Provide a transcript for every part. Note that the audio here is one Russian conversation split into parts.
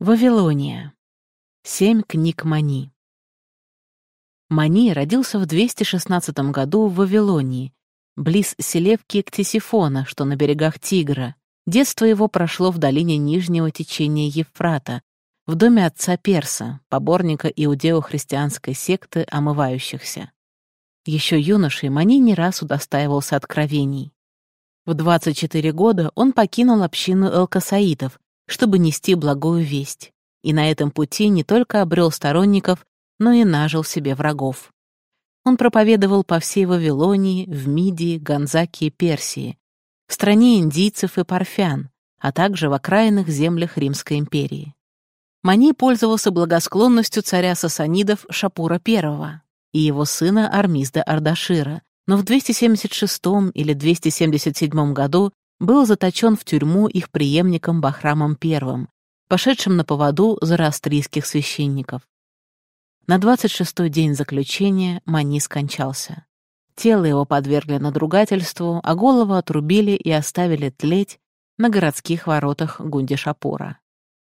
Вавилония. Семь книг Мани. Мани родился в 216 году в Вавилонии, близ селевки Ктисифона, что на берегах Тигра. Детство его прошло в долине нижнего течения Евфрата, в доме отца Перса, поборника иудео-христианской секты омывающихся. Еще юношей Мани не раз удостаивался откровений. В 24 года он покинул общину элкасаитов, чтобы нести благую весть, и на этом пути не только обрел сторонников, но и нажил себе врагов. Он проповедовал по всей Вавилонии, в Мидии, Ганзаке и Персии, в стране индийцев и парфян, а также в окраинных землях Римской империи. Мани пользовался благосклонностью царя сасанидов Шапура I и его сына Армизда Ардашира, но в 276 или 277 году был заточен в тюрьму их преемником Бахрамом I, пошедшим на поводу зороастрийских священников. На 26-й день заключения Мани скончался. Тело его подвергли надругательству, а голову отрубили и оставили тлеть на городских воротах Гундишапура.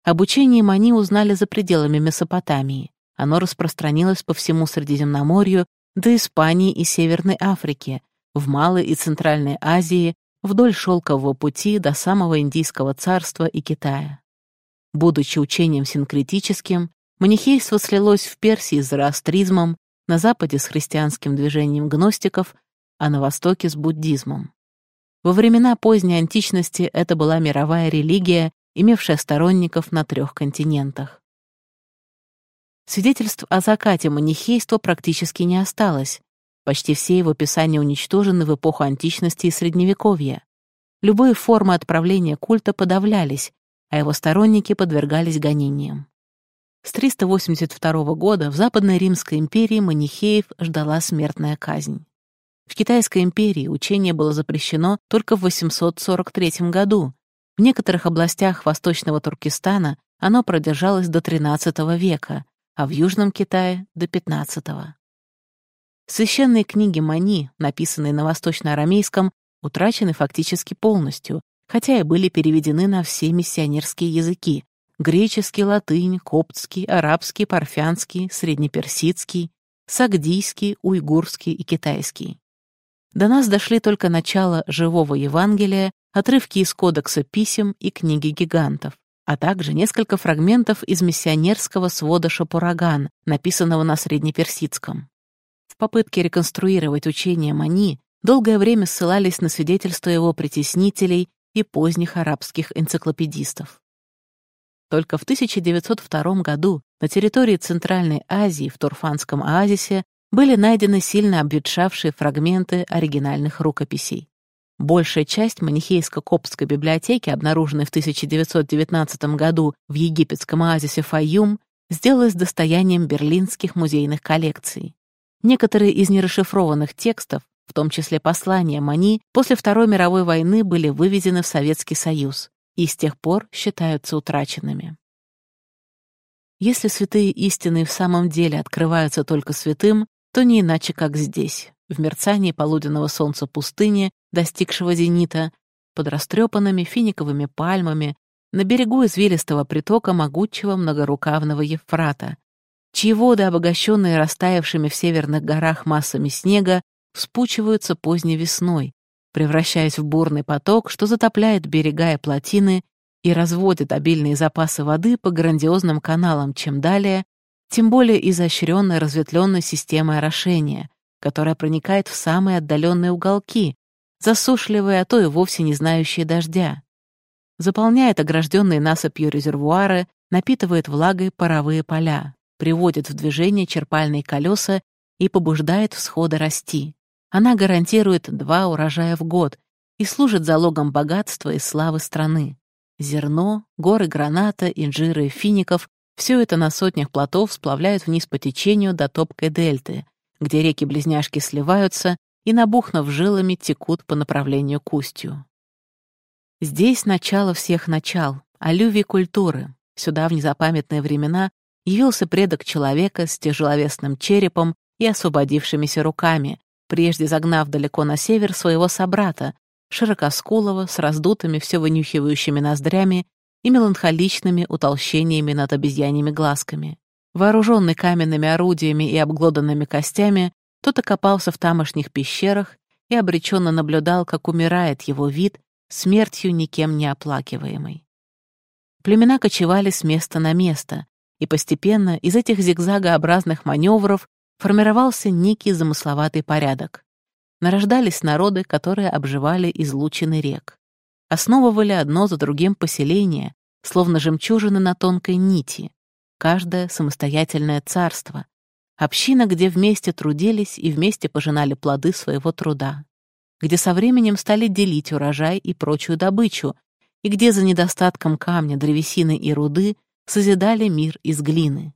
Об учении Мани узнали за пределами Месопотамии. Оно распространилось по всему Средиземноморью до Испании и Северной Африки, в Малой и Центральной Азии, вдоль шелкового пути до самого Индийского царства и Китая. Будучи учением синкретическим, манихейство слилось в Персии с зороастризмом, на Западе с христианским движением гностиков, а на Востоке с буддизмом. Во времена поздней античности это была мировая религия, имевшая сторонников на трех континентах. Свидетельств о закате манихейства практически не осталось, Почти все его писания уничтожены в эпоху античности и Средневековья. Любые формы отправления культа подавлялись, а его сторонники подвергались гонениям. С 382 года в Западной Римской империи манихеев ждала смертная казнь. В Китайской империи учение было запрещено только в 843 году. В некоторых областях Восточного Туркестана оно продержалось до XIII века, а в Южном Китае — до XV. Священные книги Мани, написанные на восточно-арамейском, утрачены фактически полностью, хотя и были переведены на все миссионерские языки — греческий, латынь, коптский, арабский, парфянский, среднеперсидский, сагдийский, уйгурский и китайский. До нас дошли только начало живого Евангелия, отрывки из Кодекса писем и книги гигантов, а также несколько фрагментов из миссионерского свода Шапураган, написанного на среднеперсидском попытке реконструировать учение Мани долгое время ссылались на свидетельства его притеснителей и поздних арабских энциклопедистов. Только в 1902 году на территории Центральной Азии в Турфанском оазисе были найдены сильно обветшавшие фрагменты оригинальных рукописей. Большая часть манихейско-коптской библиотеки, обнаруженной в 1919 году в египетском оазисе Фаюм, сделалась достоянием берлинских музейных коллекций. Некоторые из нерасшифрованных текстов, в том числе послания Мани, после Второй мировой войны были вывезены в Советский Союз и с тех пор считаются утраченными. Если святые истины в самом деле открываются только святым, то не иначе, как здесь, в мерцании полуденного солнца пустыни, достигшего зенита, под растрепанными финиковыми пальмами, на берегу извилистого притока могучего многорукавного Евфрата, чьи воды, обогащенные растаявшими в северных горах массами снега, вспучиваются поздней весной, превращаясь в бурный поток, что затопляет берега и плотины и разводит обильные запасы воды по грандиозным каналам, чем далее, тем более изощренной разветвленной системой орошения, которая проникает в самые отдаленные уголки, засушливые, а то и вовсе не знающие дождя. Заполняет огражденные насыпью резервуары, напитывает влагой паровые поля приводит в движение черпальные колеса и побуждает всходы расти. Она гарантирует два урожая в год и служит залогом богатства и славы страны. Зерно, горы граната, инжира и фиников — все это на сотнях плотов сплавляют вниз по течению до топкой дельты, где реки-близняшки сливаются и, набухнув жилами, текут по направлению к устью. Здесь начало всех начал, алювий культуры. Сюда в незапамятные времена явился предок человека с тяжеловесным черепом и освободившимися руками, прежде загнав далеко на север своего собрата, широкоскулого, с раздутыми, все вынюхивающими ноздрями и меланхоличными утолщениями над обезьяньими глазками. Вооруженный каменными орудиями и обглоданными костями, тот окопался в тамошних пещерах и обреченно наблюдал, как умирает его вид, смертью никем не оплакиваемый. Племена кочевали с места на место, и постепенно из этих зигзагообразных маневров формировался некий замысловатый порядок. Нарождались народы, которые обживали излучины рек. Основывали одно за другим поселения, словно жемчужины на тонкой нити, каждое самостоятельное царство, община, где вместе трудились и вместе пожинали плоды своего труда, где со временем стали делить урожай и прочую добычу, и где за недостатком камня, древесины и руды созидали мир из глины.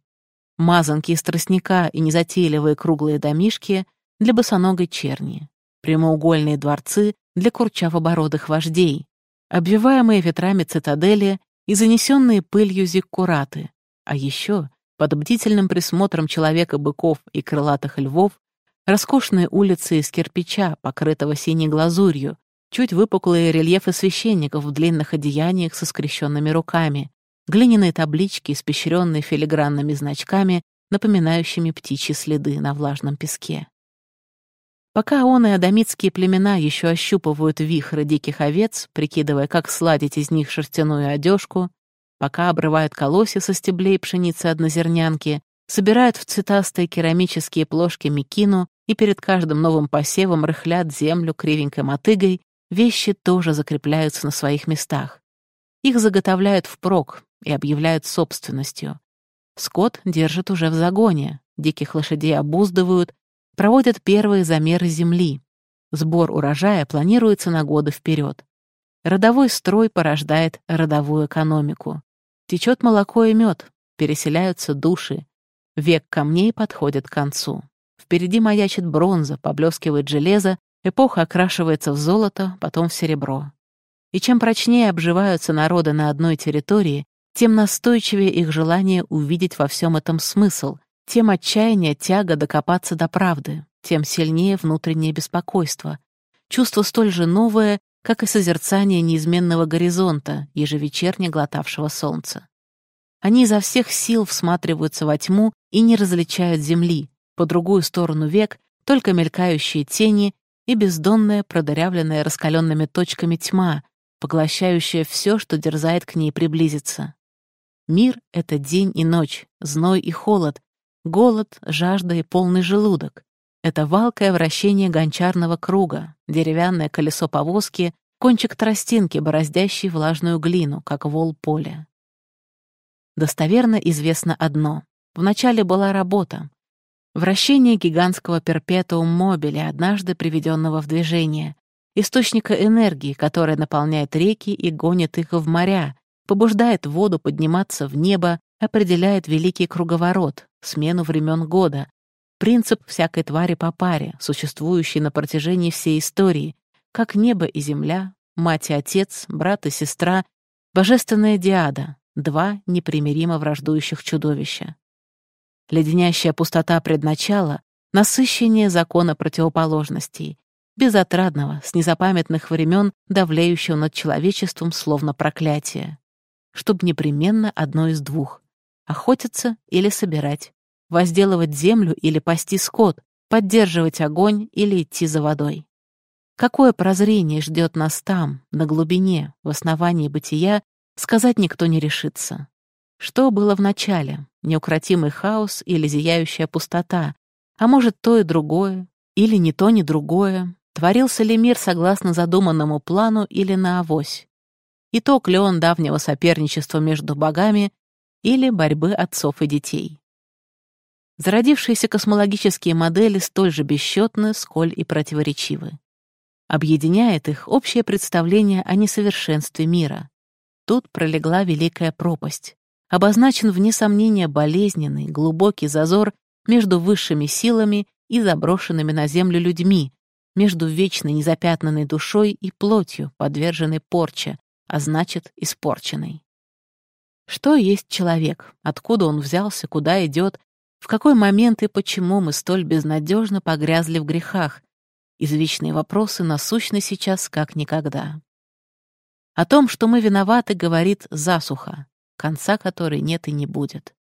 Мазанки из тростника и незатейливые круглые домишки для босоногой черни, прямоугольные дворцы для курчавобородых вождей, обвиваемые ветрами цитадели и занесенные пылью зиккураты, а еще под бдительным присмотром человека-быков и крылатых львов роскошные улицы из кирпича, покрытого синей глазурью, чуть выпуклые рельефы священников в длинных одеяниях со скрещенными руками, глиняные таблички, испещренные филигранными значками, напоминающими птичьи следы на влажном песке. Пока он и адамитские племена еще ощупывают вихры диких овец, прикидывая, как сладить из них шерстяную одежку, пока обрывают колосья со стеблей пшеницы однозернянки, собирают в цветастые керамические плошки мекину и перед каждым новым посевом рыхлят землю кривенькой мотыгой, вещи тоже закрепляются на своих местах. Их заготовляют впрок и объявляют собственностью. Скот держит уже в загоне, диких лошадей обуздывают, проводят первые замеры земли. Сбор урожая планируется на годы вперед. Родовой строй порождает родовую экономику. Течет молоко и мед, переселяются души. Век камней подходит к концу. Впереди маячит бронза, поблескивает железо, Эпоха окрашивается в золото, потом в серебро. И чем прочнее обживаются народы на одной территории, тем настойчивее их желание увидеть во всем этом смысл, тем отчаяние тяга докопаться до правды, тем сильнее внутреннее беспокойство. Чувство столь же новое, как и созерцание неизменного горизонта, ежевечерне глотавшего солнца. Они изо всех сил всматриваются во тьму и не различают земли, по другую сторону век только мелькающие тени и бездонная, продырявленная раскаленными точками тьма, поглощающая все, что дерзает к ней приблизиться. Мир — это день и ночь, зной и холод, голод, жажда и полный желудок. Это валкое вращение гончарного круга, деревянное колесо повозки, кончик тростинки, бороздящий влажную глину, как вол поля. Достоверно известно одно. Вначале была работа, Вращение гигантского перпетуум мобиля, однажды приведенного в движение, источника энергии, которая наполняет реки и гонит их в моря, побуждает воду подниматься в небо, определяет великий круговорот, смену времен года, принцип всякой твари по паре, существующий на протяжении всей истории, как небо и земля, мать и отец, брат и сестра, божественная диада, два непримиримо враждующих чудовища леденящая пустота предначала, насыщение закона противоположностей, безотрадного, с незапамятных времен, давлеющего над человечеством словно проклятие. Чтоб непременно одно из двух — охотиться или собирать, возделывать землю или пасти скот, поддерживать огонь или идти за водой. Какое прозрение ждет нас там, на глубине, в основании бытия, сказать никто не решится. Что было в начале? Неукротимый хаос или зияющая пустота? А может, то и другое? Или не то, ни другое? Творился ли мир согласно задуманному плану или на авось? Итог ли он давнего соперничества между богами или борьбы отцов и детей? Зародившиеся космологические модели столь же бесчетны, сколь и противоречивы. Объединяет их общее представление о несовершенстве мира. Тут пролегла великая пропасть обозначен вне сомнения болезненный, глубокий зазор между высшими силами и заброшенными на землю людьми, между вечной незапятнанной душой и плотью, подверженной порче, а значит, испорченной. Что есть человек? Откуда он взялся? Куда идет? В какой момент и почему мы столь безнадежно погрязли в грехах? Извечные вопросы насущны сейчас как никогда. О том, что мы виноваты, говорит засуха, конца которой нет и не будет.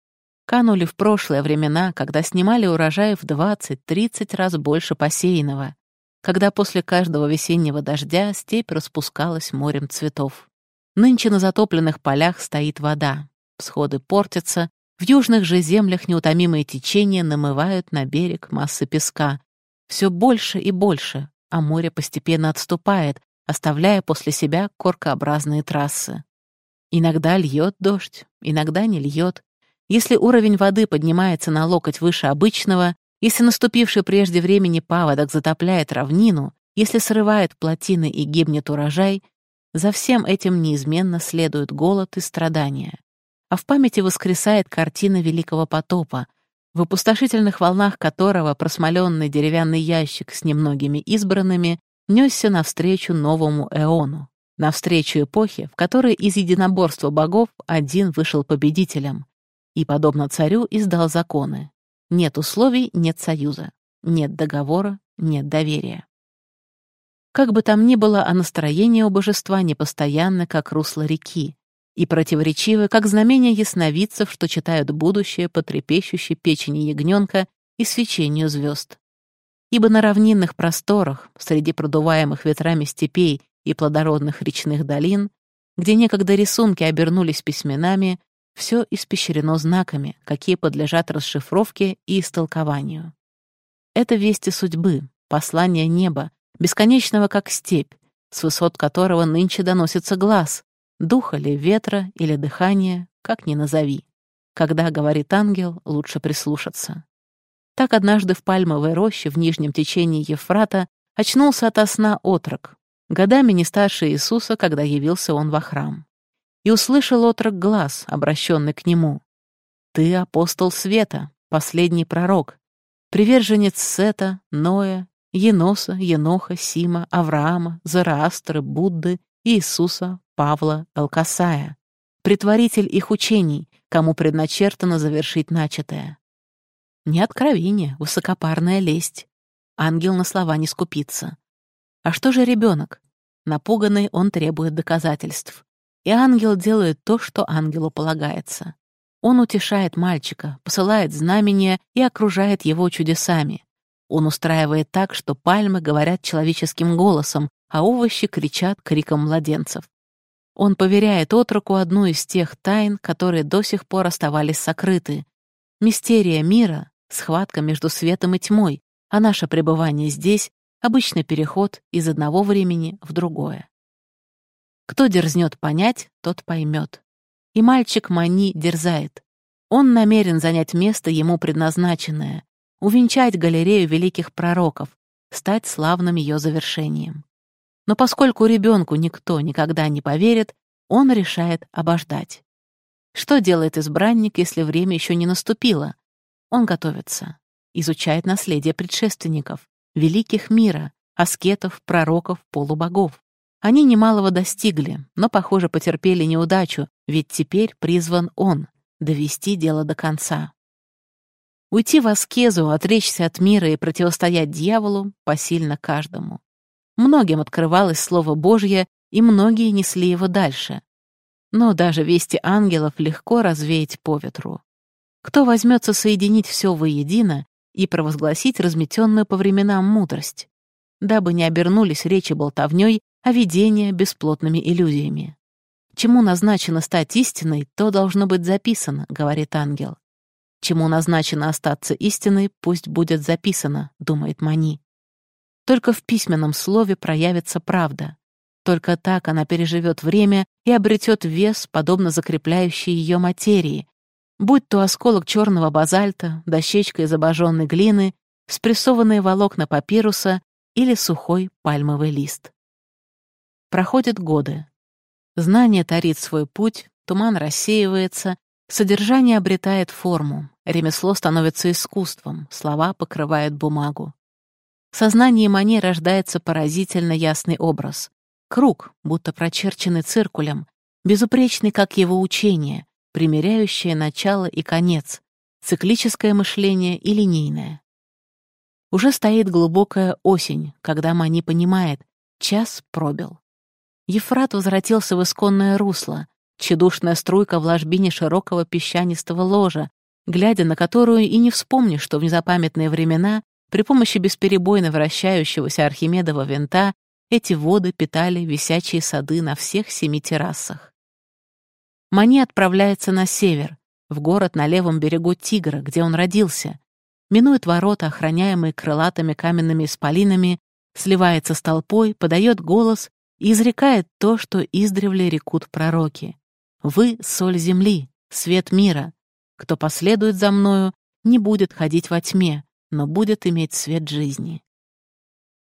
Канули в прошлые времена, когда снимали урожай в 20-30 раз больше посеянного, когда после каждого весеннего дождя степь распускалась морем цветов. Нынче на затопленных полях стоит вода, всходы портятся, в южных же землях неутомимые течения намывают на берег массы песка. Все больше и больше, а море постепенно отступает, оставляя после себя коркообразные трассы. Иногда льет дождь, иногда не льет. Если уровень воды поднимается на локоть выше обычного, если наступивший прежде времени паводок затопляет равнину, если срывает плотины и гибнет урожай, за всем этим неизменно следует голод и страдания. А в памяти воскресает картина Великого потопа, в опустошительных волнах которого просмоленный деревянный ящик с немногими избранными несся навстречу новому эону, навстречу эпохе, в которой из единоборства богов один вышел победителем и, подобно царю, издал законы. Нет условий — нет союза, нет договора — нет доверия. Как бы там ни было, а настроение у божества непостоянно, как русло реки, и противоречивы, как знамения ясновидцев, что читают будущее по трепещущей печени ягненка и свечению звезд. Ибо на равнинных просторах, среди продуваемых ветрами степей и плодородных речных долин, где некогда рисунки обернулись письменами, все испещрено знаками, какие подлежат расшифровке и истолкованию. Это вести судьбы, послание неба, бесконечного как степь, с высот которого нынче доносится глаз, духа ли ветра или дыхания, как ни назови. Когда говорит ангел, лучше прислушаться. Так однажды в пальмовой роще в нижнем течении Ефрата очнулся ото сна отрок, годами не старше Иисуса, когда явился он во храм. И услышал отрок глаз, обращенный к нему. «Ты апостол света, последний пророк, приверженец Сета, Ноя, Еноса, Еноха, Сима, Авраама, Зараастры, Будды, Иисуса, Павла Алкасая, притворитель их учений, кому предначертано завершить начатое. Не откровение, высокопарная лесть. Ангел на слова не скупится. А что же ребенок? Напуганный он требует доказательств. И ангел делает то, что ангелу полагается. Он утешает мальчика, посылает знамения и окружает его чудесами. Он устраивает так, что пальмы говорят человеческим голосом, а овощи кричат криком младенцев. Он поверяет отроку одну из тех тайн, которые до сих пор оставались сокрыты. Мистерия мира, схватка между светом и тьмой, а наше пребывание здесь — обычный переход из одного времени в другое. Кто дерзнет понять, тот поймет. И мальчик Мани дерзает. Он намерен занять место ему предназначенное, увенчать галерею великих пророков, стать славным ее завершением. Но поскольку ребенку никто никогда не поверит, он решает обождать. Что делает избранник, если время еще не наступило? Он готовится, изучает наследие предшественников, великих мира, аскетов, пророков, полубогов. Они немалого достигли, но, похоже, потерпели неудачу, ведь теперь призван он — довести дело до конца. Уйти в аскезу, отречься от мира и противостоять дьяволу посильно каждому. Многим открывалось Слово Божье, и многие несли его дальше. Но даже вести ангелов легко развеять по ветру. Кто возьмется соединить все воедино и провозгласить разметенную по временам мудрость, дабы не обернулись речи болтовней, а видения бесплотными иллюзиями. Чему назначено стать истиной, то должно быть записано, говорит ангел. Чему назначено остаться истиной, пусть будет записано, думает Мани. Только в письменном слове проявится правда. Только так она переживет время и обретет вес, подобно закрепляющей ее материи, будь то осколок черного базальта, дощечка из обожженной глины, спрессованные волокна папируса или сухой пальмовый лист. Проходят годы. Знание тарит свой путь, туман рассеивается, содержание обретает форму, ремесло становится искусством, слова покрывают бумагу. В сознании Мани рождается поразительно ясный образ. Круг, будто прочерченный циркулем, безупречный, как его учение, примеряющее начало и конец, циклическое мышление и линейное. Уже стоит глубокая осень, когда Мани понимает, час пробил. Ефрат возвратился в исконное русло, тщедушная струйка в ложбине широкого песчанистого ложа, глядя на которую и не вспомнишь, что в незапамятные времена при помощи бесперебойно вращающегося Архимедова винта эти воды питали висячие сады на всех семи террасах. Мани отправляется на север, в город на левом берегу Тигра, где он родился, минует ворота, охраняемые крылатыми каменными исполинами, сливается с толпой, подает голос и изрекает то, что издревле рекут пророки. «Вы — соль земли, свет мира. Кто последует за мною, не будет ходить во тьме, но будет иметь свет жизни».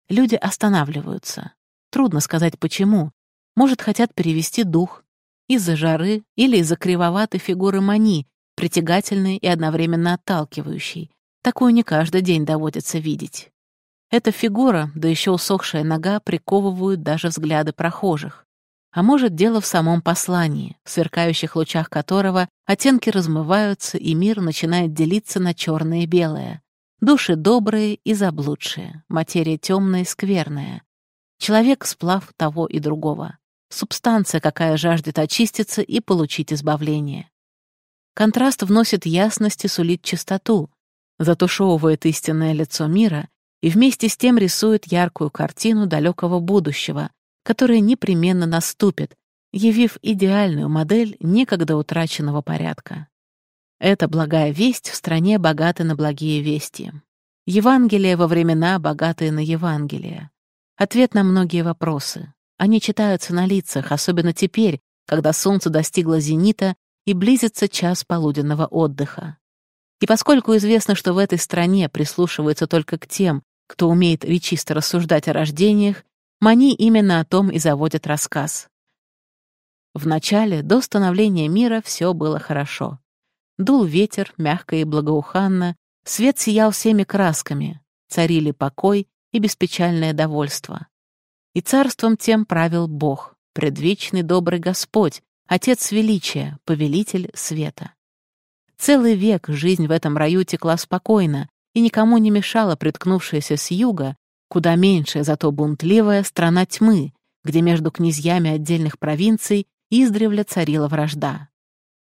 Люди останавливаются. Трудно сказать, почему. Может, хотят перевести дух. Из-за жары или из-за кривоватой фигуры Мани, притягательной и одновременно отталкивающей. Такую не каждый день доводится видеть. Эта фигура, да еще усохшая нога, приковывают даже взгляды прохожих. А может, дело в самом послании, в сверкающих лучах которого оттенки размываются, и мир начинает делиться на черное и белое. Души добрые и заблудшие, материя темная и скверная. Человек — сплав того и другого. Субстанция, какая жаждет очиститься и получить избавление. Контраст вносит ясность и сулит чистоту, затушевывает истинное лицо мира и вместе с тем рисует яркую картину далекого будущего, которое непременно наступит, явив идеальную модель некогда утраченного порядка. Это благая весть в стране богата на благие вести. Евангелие во времена, богатые на Евангелие. Ответ на многие вопросы. Они читаются на лицах, особенно теперь, когда солнце достигло зенита и близится час полуденного отдыха. И поскольку известно, что в этой стране прислушиваются только к тем, кто умеет речисто рассуждать о рождениях, Мани именно о том и заводят рассказ. В начале, до становления мира, все было хорошо. Дул ветер, мягко и благоуханно, свет сиял всеми красками, царили покой и беспечальное довольство. И царством тем правил Бог, предвечный добрый Господь, Отец величия, повелитель света. Целый век жизнь в этом раю текла спокойно и никому не мешала приткнувшаяся с юга, куда меньшая, зато бунтливая, страна тьмы, где между князьями отдельных провинций издревле царила вражда.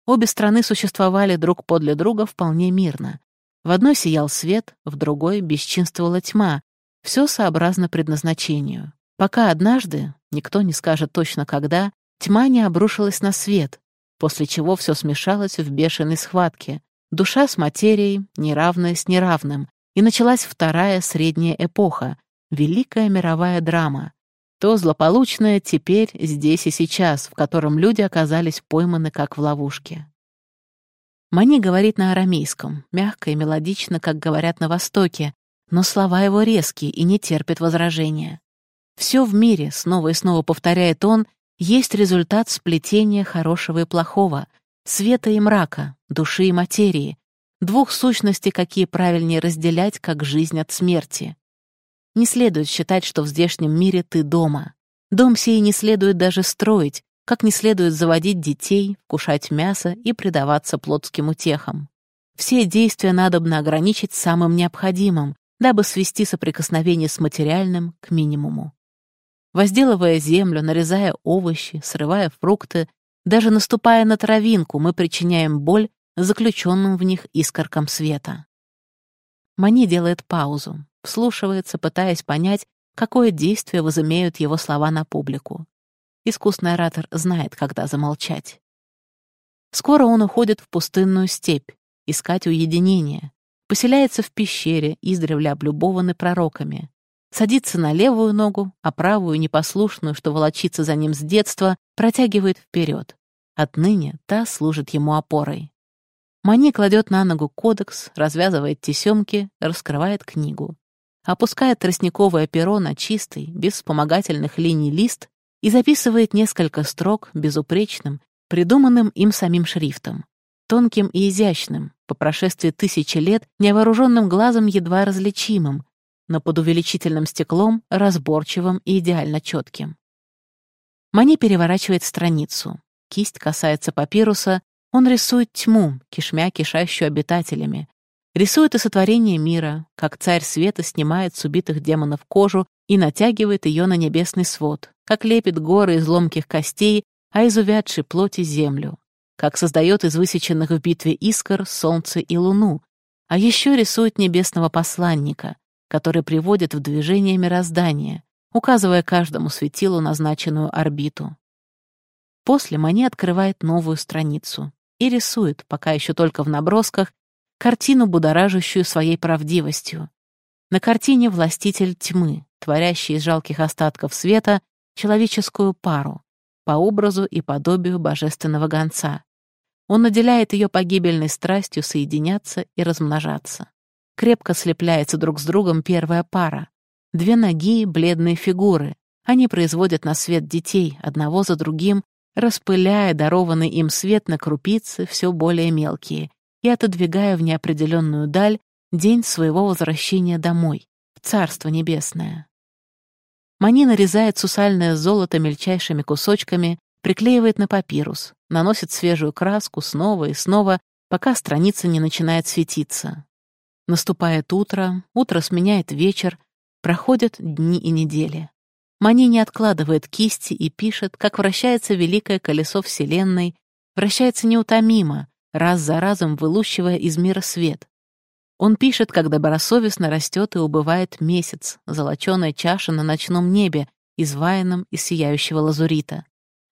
Обе страны существовали друг подле друга вполне мирно. В одной сиял свет, в другой бесчинствовала тьма, все сообразно предназначению. Пока однажды, никто не скажет точно когда, Тьма не обрушилась на свет, после чего все смешалось в бешеной схватке. Душа с материей, неравная с неравным, и началась вторая средняя эпоха, великая мировая драма. То злополучное теперь, здесь и сейчас, в котором люди оказались пойманы как в ловушке. Мани говорит на арамейском, мягко и мелодично, как говорят на Востоке, но слова его резкие и не терпят возражения. Все в мире, снова и снова повторяет он, есть результат сплетения хорошего и плохого, света и мрака, души и материи, двух сущностей, какие правильнее разделять, как жизнь от смерти. Не следует считать, что в здешнем мире ты дома. Дом сей не следует даже строить, как не следует заводить детей, вкушать мясо и предаваться плотским утехам. Все действия надобно ограничить самым необходимым, дабы свести соприкосновение с материальным к минимуму возделывая землю, нарезая овощи, срывая фрукты, даже наступая на травинку, мы причиняем боль заключенным в них искоркам света. Мани делает паузу, вслушивается, пытаясь понять, какое действие возымеют его слова на публику. Искусный оратор знает, когда замолчать. Скоро он уходит в пустынную степь, искать уединение, поселяется в пещере, издревле облюбованный пророками, садится на левую ногу, а правую, непослушную, что волочится за ним с детства, протягивает вперед. Отныне та служит ему опорой. Мани кладет на ногу кодекс, развязывает тесемки, раскрывает книгу. Опускает тростниковое перо на чистый, без вспомогательных линий лист и записывает несколько строк безупречным, придуманным им самим шрифтом. Тонким и изящным, по прошествии тысячи лет невооруженным глазом едва различимым, но под увеличительным стеклом разборчивым и идеально четким. Мани переворачивает страницу. Кисть касается папируса, он рисует тьму, кишмя кишащую обитателями. Рисует и сотворение мира, как царь света снимает с убитых демонов кожу и натягивает ее на небесный свод, как лепит горы из ломких костей, а из увядшей плоти землю, как создает из высеченных в битве искр солнце и луну, а еще рисует небесного посланника, который приводит в движение мироздание, указывая каждому светилу назначенную орбиту. После Мани открывает новую страницу и рисует, пока еще только в набросках, картину, будоражащую своей правдивостью. На картине властитель тьмы, творящий из жалких остатков света человеческую пару, по образу и подобию божественного гонца. Он наделяет ее погибельной страстью соединяться и размножаться. Крепко слепляется друг с другом первая пара. Две ноги — бледные фигуры. Они производят на свет детей, одного за другим, распыляя дарованный им свет на крупицы, все более мелкие, и отодвигая в неопределенную даль день своего возвращения домой, в Царство Небесное. Мани нарезает сусальное золото мельчайшими кусочками, приклеивает на папирус, наносит свежую краску снова и снова, пока страница не начинает светиться. Наступает утро, утро сменяет вечер, проходят дни и недели. Мани не откладывает кисти и пишет, как вращается великое колесо Вселенной, вращается неутомимо, раз за разом вылущивая из мира свет. Он пишет, как добросовестно растет и убывает месяц, золоченая чаша на ночном небе, изваянном из сияющего лазурита.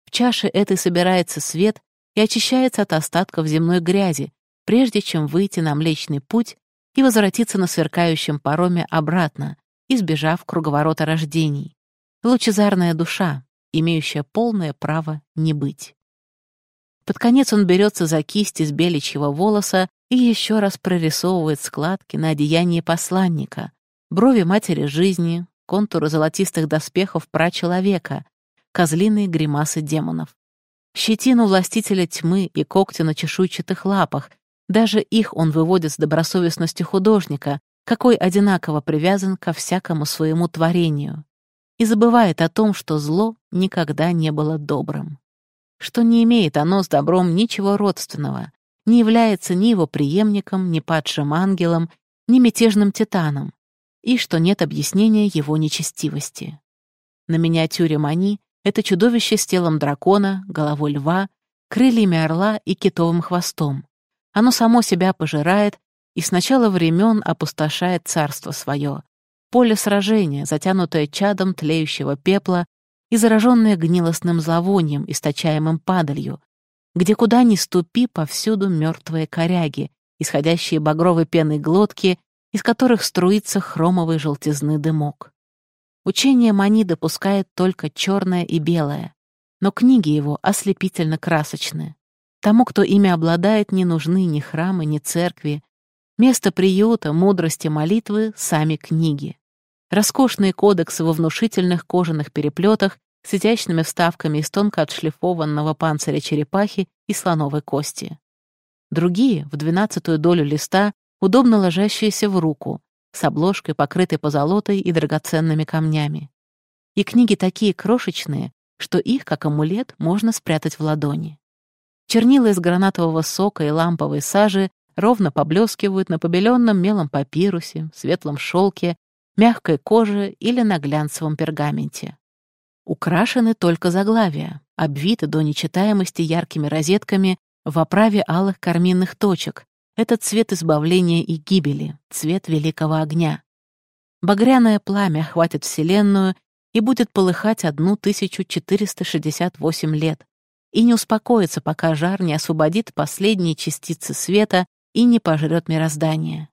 В чаше этой собирается свет и очищается от остатков земной грязи, прежде чем выйти на Млечный Путь и возвратиться на сверкающем пароме обратно, избежав круговорота рождений лучезарная душа, имеющая полное право не быть. Под конец он берется за кисть из беличьего волоса и еще раз прорисовывает складки на одеянии посланника, брови матери жизни, контуры золотистых доспехов прачеловека, козлиные гримасы демонов. Щетину властителя тьмы и когти на чешуйчатых лапах, даже их он выводит с добросовестностью художника, какой одинаково привязан ко всякому своему творению. И забывает о том, что зло никогда не было добрым, что не имеет оно с добром ничего родственного, не является ни его преемником, ни падшим ангелом, ни мятежным титаном, и что нет объяснения его нечестивости. На миниатюре Мани это чудовище с телом дракона, головой льва, крыльями орла и китовым хвостом. Оно само себя пожирает и с начала времен опустошает царство свое, поле сражения, затянутое чадом тлеющего пепла и зараженное гнилостным зловонием, источаемым падалью, где куда ни ступи, повсюду мертвые коряги, исходящие багровой пеной глотки, из которых струится хромовый желтизны дымок. Учение Мани допускает только черное и белое, но книги его ослепительно красочны. Тому, кто ими обладает, не нужны ни храмы, ни церкви. Место приюта, мудрости, молитвы — сами книги роскошные кодексы во внушительных кожаных переплетах с изящными вставками из тонко отшлифованного панциря черепахи и слоновой кости. Другие, в двенадцатую долю листа, удобно ложащиеся в руку, с обложкой, покрытой позолотой и драгоценными камнями. И книги такие крошечные, что их, как амулет, можно спрятать в ладони. Чернила из гранатового сока и ламповой сажи ровно поблескивают на побеленном мелом папирусе, светлом шелке мягкой коже или на глянцевом пергаменте. Украшены только заглавия, обвиты до нечитаемости яркими розетками в оправе алых карминных точек. Это цвет избавления и гибели, цвет великого огня. Багряное пламя охватит Вселенную и будет полыхать одну 1468 лет, и не успокоится, пока жар не освободит последние частицы света и не пожрет мироздание.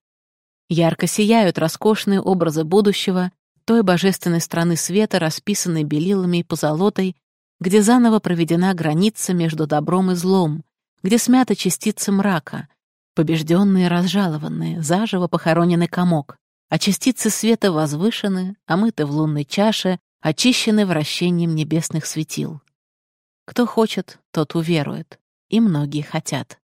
Ярко сияют роскошные образы будущего, той божественной страны света, расписанной белилами и позолотой, где заново проведена граница между добром и злом, где смята частицы мрака, побежденные разжалованные, заживо похороненный комок, а частицы света возвышены, омыты в лунной чаше, очищены вращением небесных светил. Кто хочет, тот уверует, и многие хотят.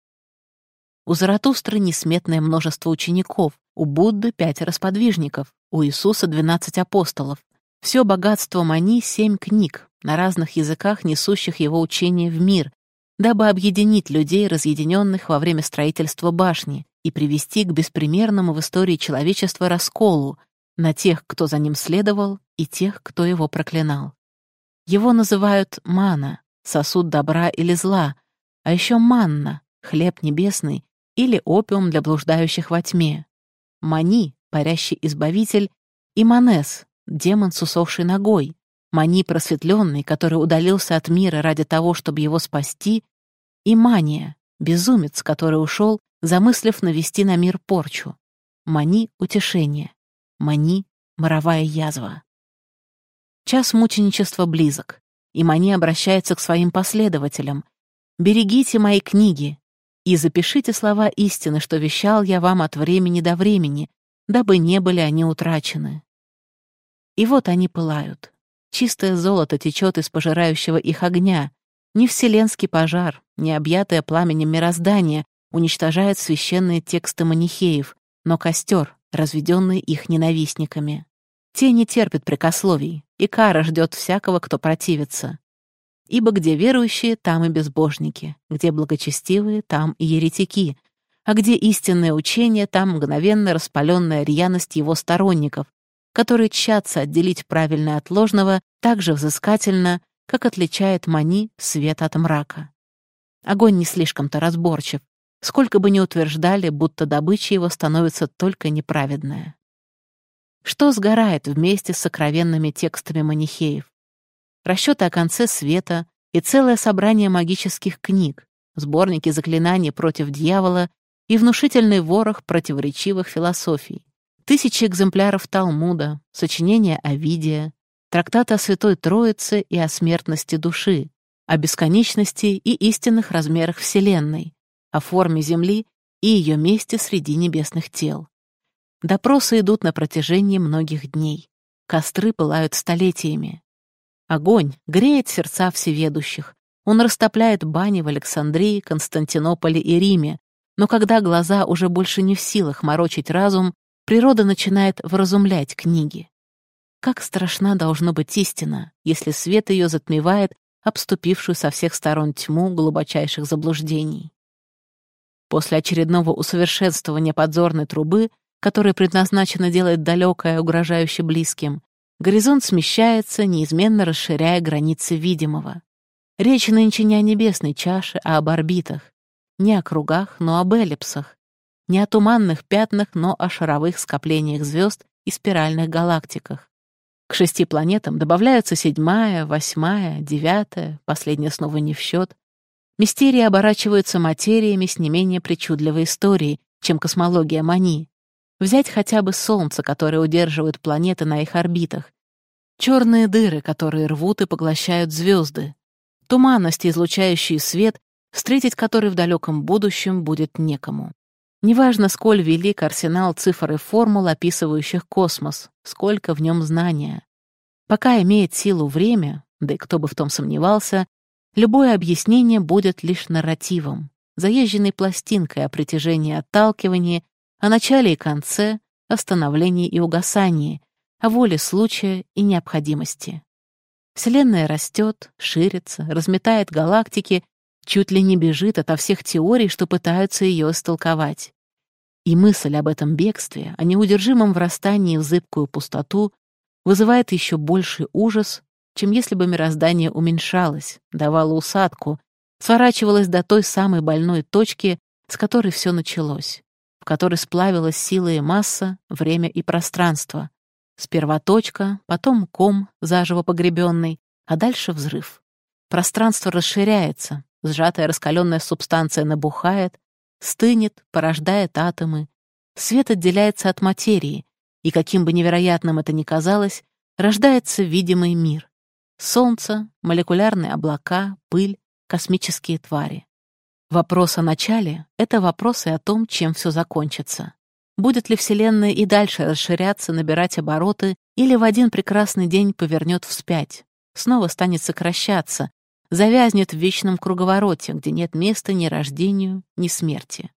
У Заратустры несметное множество учеников, у Будды пять расподвижников, у Иисуса двенадцать апостолов. Все богатство Мани — семь книг, на разных языках, несущих его учение в мир, дабы объединить людей, разъединенных во время строительства башни, и привести к беспримерному в истории человечества расколу, на тех, кто за ним следовал, и тех, кто его проклинал. Его называют мана, сосуд добра или зла, а еще манна, хлеб небесный или опиум для блуждающих во тьме. Мани, парящий избавитель, и Манес, демон с усохшей ногой, Мани просветленный, который удалился от мира ради того, чтобы его спасти, и Мания, безумец, который ушел, замыслив навести на мир порчу. Мани — утешение, Мани — моровая язва. Час мученичества близок, и Мани обращается к своим последователям. «Берегите мои книги и запишите слова истины, что вещал я вам от времени до времени, дабы не были они утрачены». И вот они пылают. Чистое золото течет из пожирающего их огня. Не вселенский пожар, не объятое пламенем мироздание уничтожает священные тексты манихеев, но костер, разведенный их ненавистниками. Те не терпят прикословий, и кара ждет всякого, кто противится. Ибо где верующие, там и безбожники, где благочестивые, там и еретики, а где истинное учение, там мгновенно распаленная рьяность его сторонников, которые тщатся отделить правильное от ложного так же взыскательно, как отличает мани свет от мрака. Огонь не слишком-то разборчив, сколько бы ни утверждали, будто добыча его становится только неправедная. Что сгорает вместе с сокровенными текстами манихеев? Расчеты о конце света и целое собрание магических книг, сборники заклинаний против дьявола и внушительный ворох противоречивых философий, тысячи экземпляров Талмуда, сочинения Овидия, трактаты о Святой Троице и о смертности души, о бесконечности и истинных размерах Вселенной, о форме Земли и ее месте среди небесных тел. Допросы идут на протяжении многих дней. Костры пылают столетиями. Огонь греет сердца всеведущих. Он растопляет бани в Александрии, Константинополе и Риме, но когда глаза уже больше не в силах морочить разум, природа начинает вразумлять книги. Как страшна должна быть истина, если свет ее затмевает обступившую со всех сторон тьму глубочайших заблуждений. После очередного усовершенствования подзорной трубы, которая предназначена делать далекое угрожающе близким, горизонт смещается, неизменно расширяя границы видимого. Речь нынче не о небесной чаше, а об орбитах. Не о кругах, но об эллипсах. Не о туманных пятнах, но о шаровых скоплениях звезд и спиральных галактиках. К шести планетам добавляются седьмая, восьмая, девятая, последняя снова не в счет. Мистерии оборачиваются материями с не менее причудливой историей, чем космология Мани. Взять хотя бы Солнце, которое удерживает планеты на их орбитах. Черные дыры, которые рвут и поглощают звезды. Туманности, излучающие свет, встретить который в далеком будущем будет некому. Неважно, сколь велик арсенал цифр и формул, описывающих космос, сколько в нем знания. Пока имеет силу время, да и кто бы в том сомневался, Любое объяснение будет лишь нарративом, заезженной пластинкой о притяжении и отталкивании, о начале и конце, о становлении и угасании, о воле случая и необходимости. Вселенная растет, ширится, разметает галактики, чуть ли не бежит ото всех теорий, что пытаются ее истолковать. И мысль об этом бегстве, о неудержимом врастании в зыбкую пустоту, вызывает еще больший ужас, чем если бы мироздание уменьшалось, давало усадку, сворачивалось до той самой больной точки, с которой все началось, в которой сплавилась сила и масса, время и пространство. Сперва точка, потом ком, заживо погребенный, а дальше взрыв. Пространство расширяется, сжатая раскаленная субстанция набухает, стынет, порождает атомы. Свет отделяется от материи, и каким бы невероятным это ни казалось, рождается видимый мир. Солнце, молекулярные облака, пыль, космические твари. Вопрос о начале — это вопрос и о том, чем все закончится. Будет ли Вселенная и дальше расширяться, набирать обороты, или в один прекрасный день повернет вспять, снова станет сокращаться, завязнет в вечном круговороте, где нет места ни рождению, ни смерти.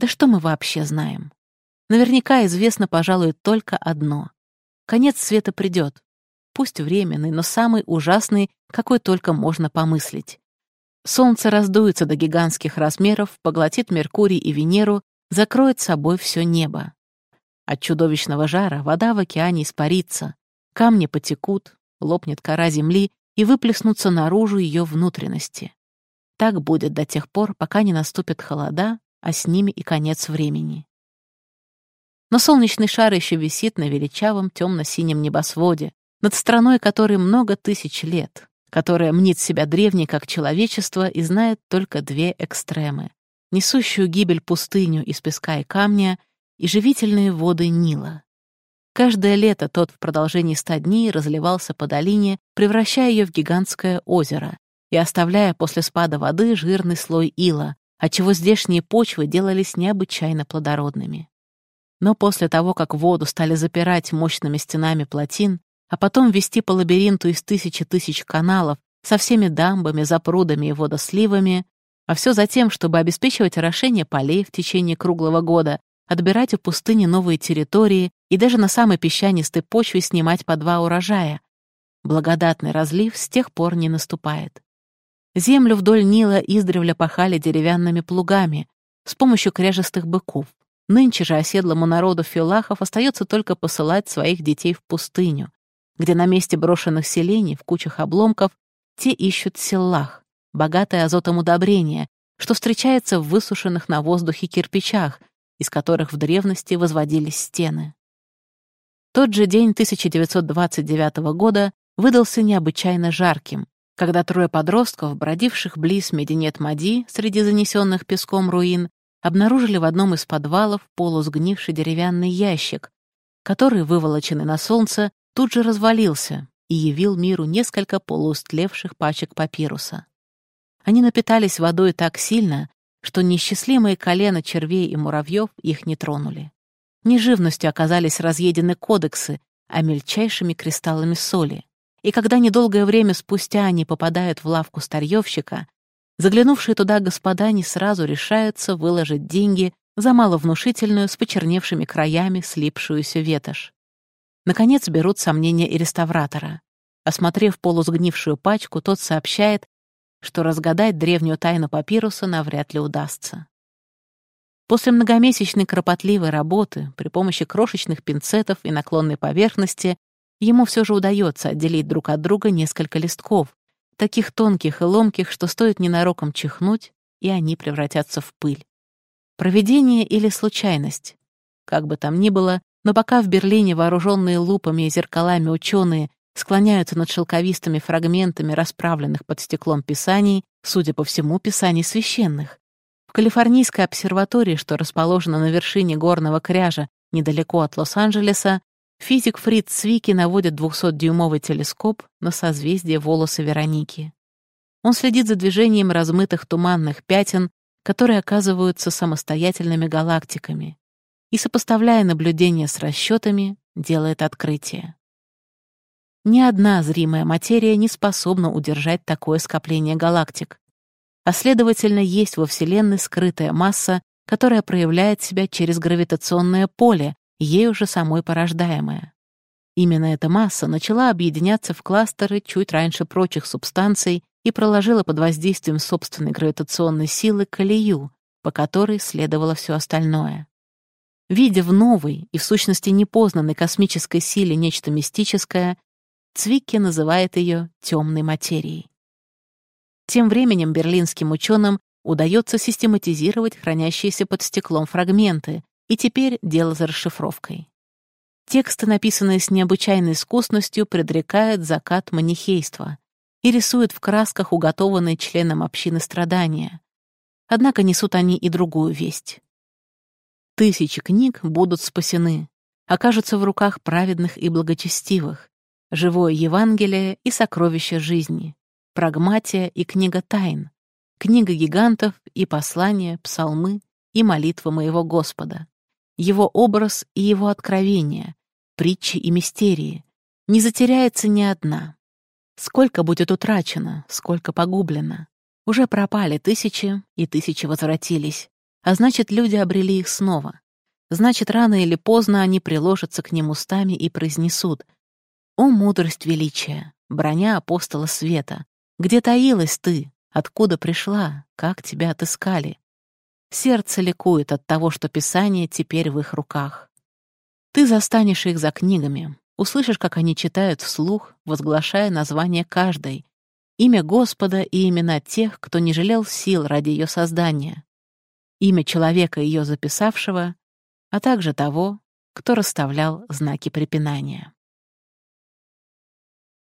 Да что мы вообще знаем? Наверняка известно, пожалуй, только одно. Конец света придет, пусть временный, но самый ужасный, какой только можно помыслить. Солнце раздуется до гигантских размеров, поглотит Меркурий и Венеру, закроет собой все небо. От чудовищного жара вода в океане испарится, камни потекут, лопнет кора земли и выплеснутся наружу ее внутренности. Так будет до тех пор, пока не наступят холода, а с ними и конец времени. Но солнечный шар еще висит на величавом темно-синем небосводе, над страной которой много тысяч лет, которая мнит себя древней как человечество и знает только две экстремы — несущую гибель пустыню из песка и камня и живительные воды Нила. Каждое лето тот в продолжении ста дней разливался по долине, превращая ее в гигантское озеро и оставляя после спада воды жирный слой ила, отчего здешние почвы делались необычайно плодородными. Но после того, как воду стали запирать мощными стенами плотин, а потом вести по лабиринту из тысячи тысяч каналов со всеми дамбами, запрудами и водосливами, а все за тем, чтобы обеспечивать орошение полей в течение круглого года, отбирать у пустыни новые территории и даже на самой песчанистой почве снимать по два урожая. Благодатный разлив с тех пор не наступает. Землю вдоль Нила издревле пахали деревянными плугами с помощью кряжестых быков. Нынче же оседлому народу филахов остается только посылать своих детей в пустыню, где на месте брошенных селений в кучах обломков те ищут селлах, богатое азотом удобрение, что встречается в высушенных на воздухе кирпичах, из которых в древности возводились стены. Тот же день 1929 года выдался необычайно жарким, когда трое подростков, бродивших близ Мединет-Мади среди занесенных песком руин, обнаружили в одном из подвалов полусгнивший деревянный ящик, который, выволоченный на солнце, тут же развалился и явил миру несколько полуустлевших пачек папируса. Они напитались водой так сильно, что несчастливые колена червей и муравьев их не тронули. Не живностью оказались разъедены кодексы, а мельчайшими кристаллами соли. И когда недолгое время спустя они попадают в лавку старьевщика, заглянувшие туда господа не сразу решаются выложить деньги за маловнушительную с почерневшими краями слипшуюся ветошь. Наконец берут сомнения и реставратора. Осмотрев полусгнившую пачку, тот сообщает, что разгадать древнюю тайну папируса навряд ли удастся. После многомесячной кропотливой работы при помощи крошечных пинцетов и наклонной поверхности ему все же удается отделить друг от друга несколько листков, таких тонких и ломких, что стоит ненароком чихнуть, и они превратятся в пыль. Проведение или случайность? Как бы там ни было, но пока в Берлине вооруженные лупами и зеркалами ученые склоняются над шелковистыми фрагментами расправленных под стеклом писаний, судя по всему, писаний священных. В Калифорнийской обсерватории, что расположена на вершине горного кряжа недалеко от Лос-Анджелеса, физик Фриц Цвики наводит 200-дюймовый телескоп на созвездие волоса Вероники. Он следит за движением размытых туманных пятен, которые оказываются самостоятельными галактиками, и, сопоставляя наблюдения с расчетами, делает открытие. Ни одна зримая материя не способна удержать такое скопление галактик. А следовательно, есть во Вселенной скрытая масса, которая проявляет себя через гравитационное поле, ею же самой порождаемое. Именно эта масса начала объединяться в кластеры чуть раньше прочих субстанций и проложила под воздействием собственной гравитационной силы колею, по которой следовало все остальное. Видя в новой и в сущности непознанной космической силе нечто мистическое, Цвикки называет ее темной материей. Тем временем берлинским ученым удается систематизировать хранящиеся под стеклом фрагменты, и теперь дело за расшифровкой. Тексты, написанные с необычайной искусностью, предрекают закат манихейства и рисуют в красках уготованные членам общины страдания. Однако несут они и другую весть. Тысячи книг будут спасены, окажутся в руках праведных и благочестивых, живое Евангелие и сокровище жизни, прагматия и книга тайн, книга гигантов и послания, псалмы и молитва моего Господа, его образ и его откровения, притчи и мистерии. Не затеряется ни одна. Сколько будет утрачено, сколько погублено. Уже пропали тысячи, и тысячи возвратились. А значит, люди обрели их снова. Значит, рано или поздно они приложатся к ним устами и произнесут «О мудрость величия, броня апостола света! Где таилась ты? Откуда пришла? Как тебя отыскали?» Сердце ликует от того, что Писание теперь в их руках. Ты застанешь их за книгами, услышишь, как они читают вслух, возглашая название каждой, имя Господа и имена тех, кто не жалел сил ради ее создания имя человека, ее записавшего, а также того, кто расставлял знаки препинания.